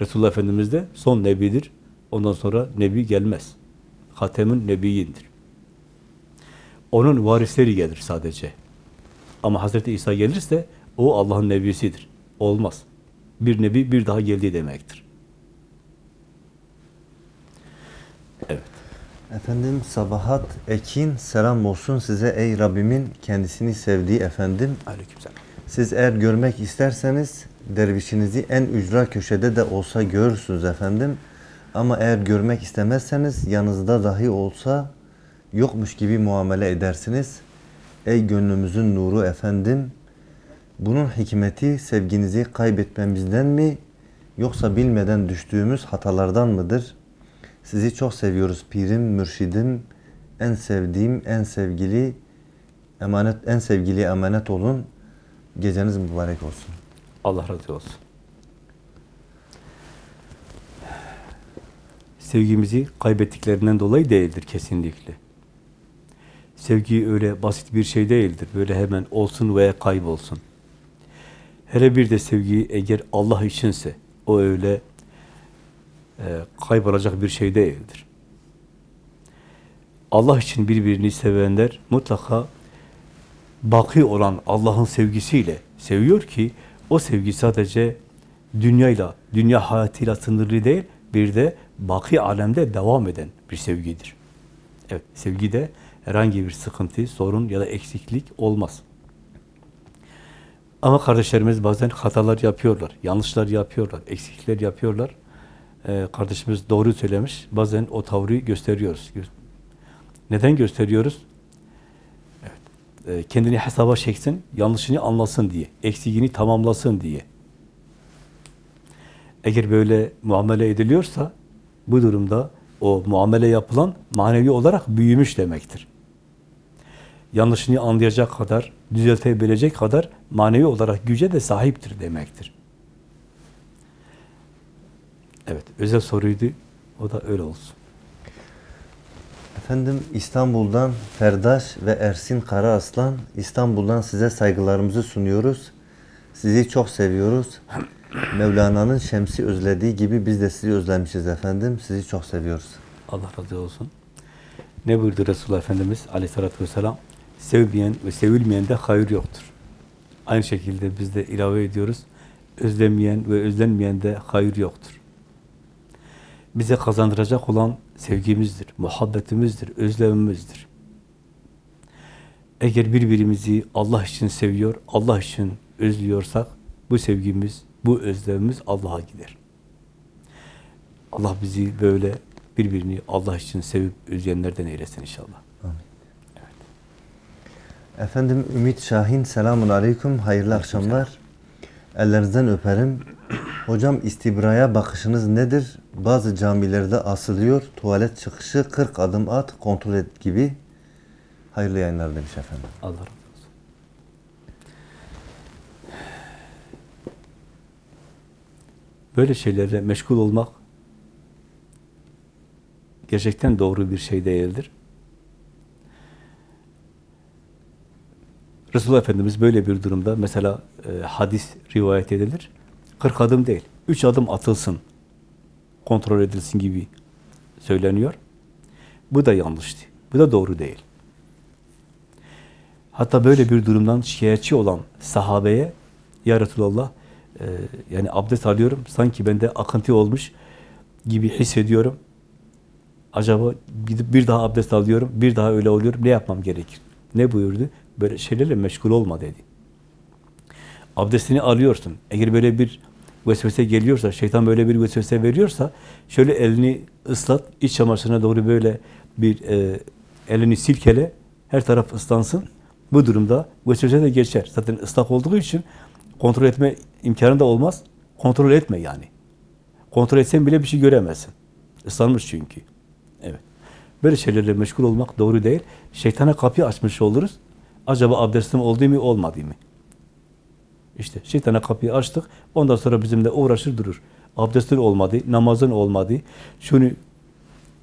Resulullah Efendimiz de son nebidir. Ondan sonra nebi gelmez. Hatem'in nebiyindir. Onun varisleri gelir sadece. Ama Hazreti İsa gelirse o Allah'ın nebisidir. Olmaz. Bir nebi bir daha geldi demektir. Evet. Efendim Sabahat Ekin selam olsun size ey Rabbimin kendisini sevdiği efendim. Aleykümselam. Siz eğer görmek isterseniz dervişinizi en ücra köşede de olsa görürsünüz efendim. Ama eğer görmek istemezseniz yanınızda dahi olsa yokmuş gibi muamele edersiniz. Ey gönlümüzün nuru efendim. Bunun hikmeti sevginizi kaybetmemizden mi yoksa bilmeden düştüğümüz hatalardan mıdır? Sizi çok seviyoruz pirim, mürşidim, en sevdiğim, en sevgili emanet, en sevgili emanet olun. Geceniz mübarek olsun. Allah razı olsun. Sevgimizi kaybettiklerinden dolayı değildir kesinlikle. Sevgi öyle basit bir şey değildir. Böyle hemen olsun veya kaybolsun. Hele bir de sevgi eğer Allah içinse o öyle e, kaybolacak bir şey değildir. Allah için birbirini sevenler mutlaka baki olan Allah'ın sevgisiyle seviyor ki o sevgi sadece dünyayla, dünya hayatıyla sınırlı değil, bir de baki alemde devam eden bir sevgidir. Evet, sevgide herhangi bir sıkıntı, sorun ya da eksiklik olmaz. Ama kardeşlerimiz bazen hatalar yapıyorlar, yanlışlar yapıyorlar, eksiklikler yapıyorlar. Ee, kardeşimiz doğru söylemiş, bazen o tavrı gösteriyoruz. Neden gösteriyoruz? e, kendini hesaba çeksin, yanlışını anlasın diye, eksiğini tamamlasın diye. Eğer böyle muamele ediliyorsa, bu durumda o muamele yapılan manevi olarak büyümüş demektir. Yanlışını anlayacak kadar, düzeltebilecek kadar manevi olarak güce de sahiptir demektir. Evet, özel soruydu. O da öyle olsun. Efendim İstanbul'dan Ferdaş ve Ersin Karaaslan İstanbul'dan size saygılarımızı sunuyoruz. sizi çok seviyoruz. Mevlana'nın Şems'i özlediği gibi biz de sizi özlemişiz efendim. Sizi çok seviyoruz. Allah razı olsun. Ne buyurdu Resulullah Efendimiz aleyhissalatü vesselam? Sevmeyen ve sevilmeyende hayır yoktur. Aynı şekilde biz de ilave ediyoruz. Özlemeyen ve özlenmeyen de hayır yoktur. Bize kazandıracak olan sevgimizdir, muhabbetimizdir, özlemimizdir. Eğer birbirimizi Allah için seviyor, Allah için özlüyorsak bu sevgimiz, bu özlemimiz Allah'a gider. Allah bizi böyle birbirini Allah için sevip özleyenlerden eylesin inşallah. Efendim Ümit Şahin selamun aleyküm. Hayırlı akşamlar. Ellerinizden öperim. Hocam istibraya bakışınız nedir? Bazı camilerde asılıyor. Tuvalet çıkışı 40 adım at kontrol et gibi. Hayırlı yayınlar demiş efendim. Allah razı olsun. Böyle şeylerle meşgul olmak gerçekten doğru bir şey değildir. Resulullah Efendimiz böyle bir durumda mesela e, hadis rivayet edilir. 40 adım değil, 3 adım atılsın, kontrol edilsin gibi söyleniyor. Bu da yanlıştı. Bu da doğru değil. Hatta böyle bir durumdan şikayetçi olan sahabeye Ya Resulallah e, yani abdest alıyorum sanki bende akıntı olmuş gibi hissediyorum. Acaba gidip bir daha abdest alıyorum, bir daha öyle oluyorum. Ne yapmam gerekir? Ne buyurdu? Böyle şeylerle meşgul olma dedi. Abdestini alıyorsun. Eğer böyle bir vesvese geliyorsa, şeytan böyle bir vesvese veriyorsa şöyle elini ıslat, iç çamaşırına doğru böyle bir e, elini silkele, her taraf ıslansın. Bu durumda vesvese de geçer. Zaten ıslak olduğu için kontrol etme imkanı da olmaz. Kontrol etme yani. Kontrol etsen bile bir şey göremezsin. Islanmış çünkü. Evet. Böyle şeylerle meşgul olmak doğru değil. Şeytana kapı açmış oluruz. Acaba abdestim oldu mu olmadı mı? İşte şeytana kapıyı açtık. Ondan sonra bizimle uğraşır durur. Abdestin olmadı, namazın olmadı. Şunu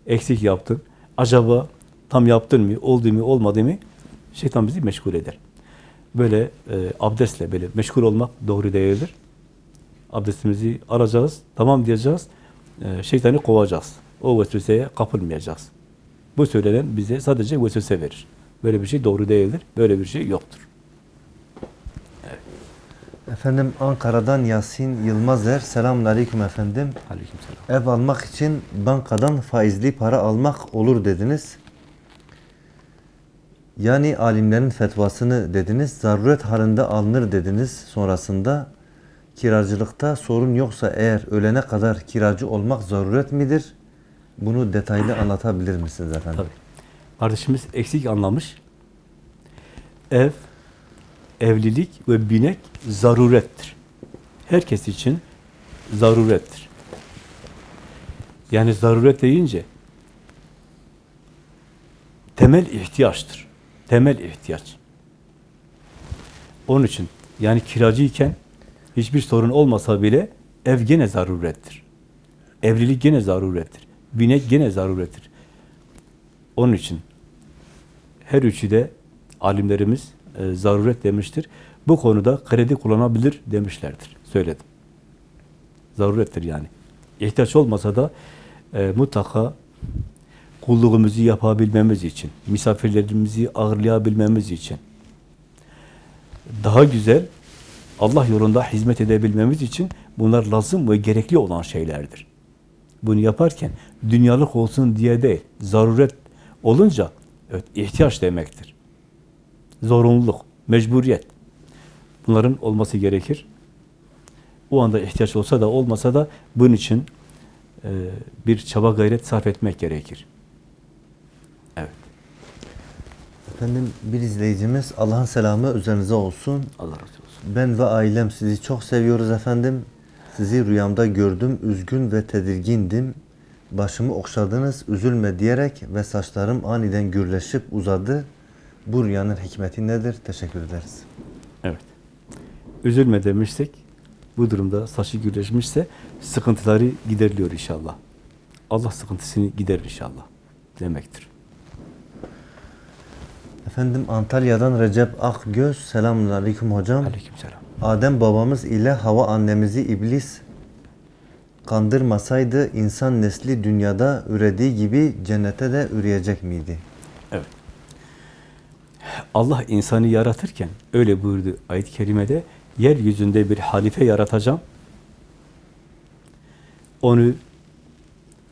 eksik yaptın. Acaba tam yaptın mı, oldu mu, olmadı mı? Şeytan bizi meşgul eder. Böyle e, abdestle böyle meşgul olmak doğru değildir. Abdestimizi alacağız, tamam diyeceğiz. E, şeytanı kovacağız. O vesveseye kapılmayacağız. Bu söylenen bize sadece vesvese verir. Böyle bir şey doğru değildir. Böyle bir şey yoktur. Efendim Ankara'dan Yasin Yılmazer. Selamun aleyküm efendim. Aleykümselam. Ev almak için bankadan faizli para almak olur dediniz. Yani alimlerin fetvasını dediniz. Zaruret halinde alınır dediniz. Sonrasında kiracılıkta sorun yoksa eğer ölene kadar kiracı olmak zaruret midir? Bunu detaylı anlatabilir misiniz efendim? Tabii. Kardeşimiz eksik anlamış. Ev, evlilik ve binek zarurettir. Herkes için zarurettir. Yani zaruret deyince temel ihtiyaçtır. Temel ihtiyaç. Onun için yani kiracıyken hiçbir sorun olmasa bile ev gene zarurettir. Evlilik gene zarurettir. Binek gene zarurettir. Onun için her üçü de alimlerimiz e, zaruret demiştir. Bu konuda kredi kullanabilir demişlerdir. Söyledim. Zarurettir yani. İhtiyaç olmasa da e, mutlaka kulluğumuzu yapabilmemiz için, misafirlerimizi ağırlayabilmemiz için, daha güzel Allah yolunda hizmet edebilmemiz için bunlar lazım ve gerekli olan şeylerdir. Bunu yaparken dünyalık olsun diye değil, zaruret olunca evet, ihtiyaç demektir. Zorunluluk, mecburiyet. Bunların olması gerekir. O anda ihtiyaç olsa da olmasa da bunun için e, bir çaba gayret sarf etmek gerekir. Evet. Efendim bir izleyicimiz Allah'ın selamı üzerinize olsun. Allah razı olsun. Ben ve ailem sizi çok seviyoruz efendim. Sizi rüyamda gördüm, üzgün ve tedirgindim. Başımı okşadınız, üzülme diyerek ve saçlarım aniden gürleşip uzadı. Bu rüyanın hikmeti nedir? Teşekkür ederiz. Evet. Üzülme demiştik. Bu durumda saçı gürleşmişse sıkıntıları gideriliyor inşallah. Allah sıkıntısını giderir inşallah demektir. Efendim Antalya'dan Recep Akgöz. Selamun Aleyküm hocam. Aleykümselam. Adem babamız ile Hava annemizi iblis kandırmasaydı insan nesli dünyada ürediği gibi cennete de üreyecek miydi? Evet. Allah insanı yaratırken öyle buyurdu ayet-i kerimede yeryüzünde bir halife yaratacağım. Onu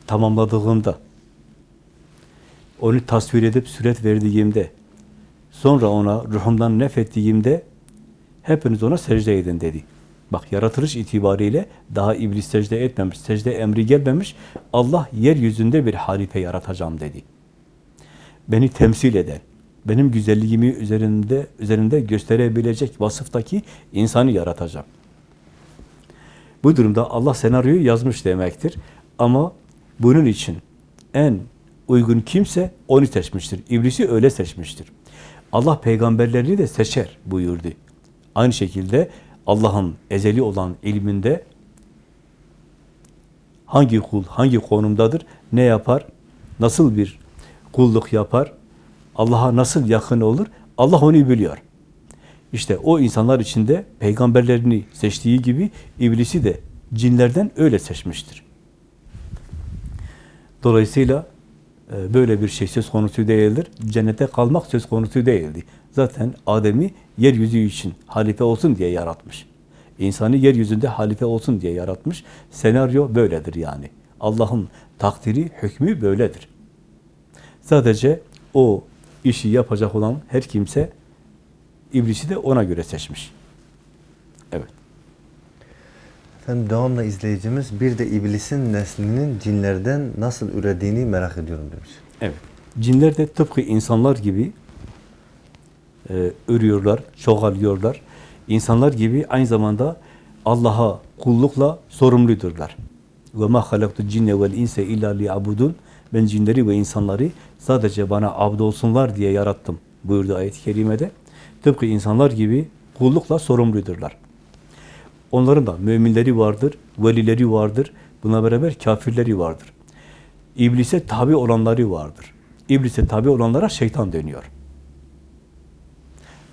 tamamladığımda onu tasvir edip süret verdiğimde sonra ona ruhumdan nefettiğimde hepiniz ona secde edin dedi. Bak yaratılış itibariyle daha iblis secde etmemiş, secde emri gelmemiş. Allah yeryüzünde bir halife yaratacağım dedi beni temsil eden, benim güzelliğimi üzerinde üzerinde gösterebilecek vasıftaki insanı yaratacağım. Bu durumda Allah senaryoyu yazmış demektir. Ama bunun için en uygun kimse onu seçmiştir. İblisi öyle seçmiştir. Allah peygamberlerini de seçer buyurdu. Aynı şekilde Allah'ın ezeli olan ilminde hangi kul hangi konumdadır, ne yapar, nasıl bir kulluk yapar, Allah'a nasıl yakın olur, Allah onu biliyor. İşte o insanlar içinde peygamberlerini seçtiği gibi iblisi de cinlerden öyle seçmiştir. Dolayısıyla e, böyle bir şey söz konusu değildir. Cennete kalmak söz konusu değildi. Zaten Adem'i yeryüzü için halife olsun diye yaratmış. İnsanı yeryüzünde halife olsun diye yaratmış. Senaryo böyledir yani. Allah'ın takdiri, hükmü böyledir. Sadece o işi yapacak olan her kimse iblisi de ona göre seçmiş. Evet. Efendim devamlı izleyicimiz bir de iblisin neslinin cinlerden nasıl ürediğini merak ediyorum demiş. Evet. Cinler de tıpkı insanlar gibi e, ürüyorlar, çoğalıyorlar. İnsanlar gibi aynı zamanda Allah'a kullukla sorumludurlar. Ve ma halaktu cinne vel inse illa. Ben cinleri ve insanları sadece bana abd olsunlar diye yarattım buyurdu ayet-i kerimede. Tıpkı insanlar gibi kullukla sorumludurlar. Onların da müminleri vardır, velileri vardır. Buna beraber kafirleri vardır. İblise tabi olanları vardır. İblise tabi olanlara şeytan dönüyor.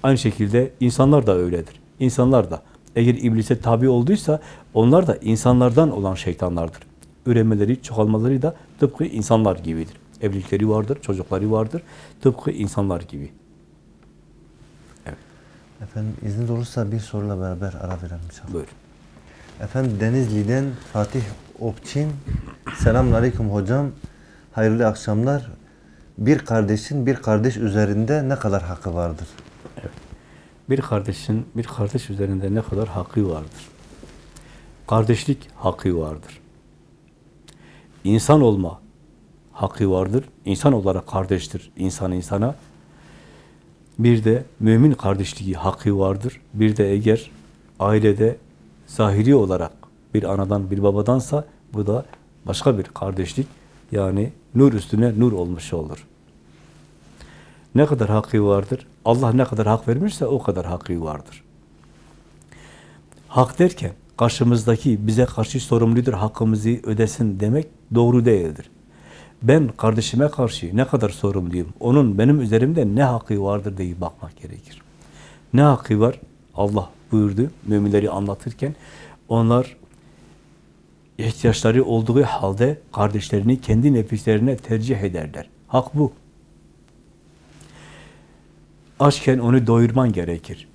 Aynı şekilde insanlar da öyledir. İnsanlar da eğer iblise tabi olduysa onlar da insanlardan olan şeytanlardır. Üremeleri, çoğalmaları da tıpkı insanlar gibidir. Evlilikleri vardır, çocukları vardır. Tıpkı insanlar gibi. Efendim izniniz olursa bir soruyla beraber ara verelim inşallah. Buyurun. Efendim Denizli'den Fatih Opçin. Selamun Aleyküm hocam. Hayırlı akşamlar. Bir kardeşin bir kardeş üzerinde ne kadar hakkı vardır? Bir kardeşin bir kardeş üzerinde ne kadar hakkı vardır? Kardeşlik hakkı vardır. İnsan olma hakkı vardır. İnsan olarak kardeştir insan insana. Bir de mümin kardeşliği hakkı vardır. Bir de eğer ailede zahiri olarak bir anadan bir babadansa bu da başka bir kardeşlik yani nur üstüne nur olmuş olur. Ne kadar hakkı vardır? Allah ne kadar hak vermişse o kadar hakkı vardır. Hak derken karşımızdaki bize karşı sorumludur, hakkımızı ödesin demek doğru değildir. Ben kardeşime karşı ne kadar sorumluyum? Onun benim üzerimde ne hakkı vardır diye bakmak gerekir. Ne hakkı var? Allah buyurdu müminleri anlatırken. Onlar ihtiyaçları olduğu halde kardeşlerini kendi nefislerine tercih ederler. Hak bu. Açken onu doyurman gerekir.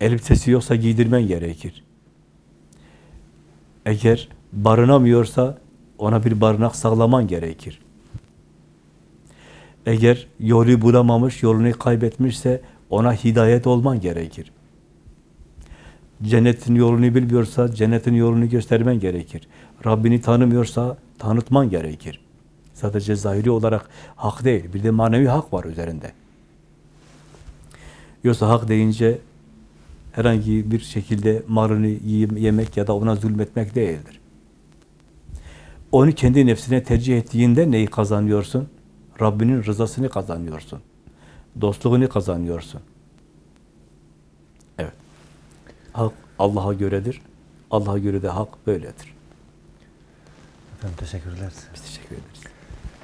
Elbisesi yoksa giydirmen gerekir. Eğer barınamıyorsa ona bir barınak sağlaman gerekir. Eğer yolu bulamamış, yolunu kaybetmişse ona hidayet olman gerekir. Cennetin yolunu bilmiyorsa cennetin yolunu göstermen gerekir. Rabbini tanımıyorsa tanıtman gerekir. Sadece zahiri olarak hak değil, bir de manevi hak var üzerinde. Yoksa hak deyince herhangi bir şekilde malını yemek ya da ona zulmetmek değildir. Onu kendi nefsine tercih ettiğinde neyi kazanıyorsun? Rabbinin rızasını kazanıyorsun. Dostluğunu kazanıyorsun. Evet. Hak Allah'a göredir. Allah'a göre de hak böyledir. Efendim teşekkürler. Biz teşekkür ederiz.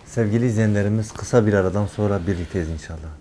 Sevgili izleyenlerimiz kısa bir aradan sonra birlikteyiz inşallah.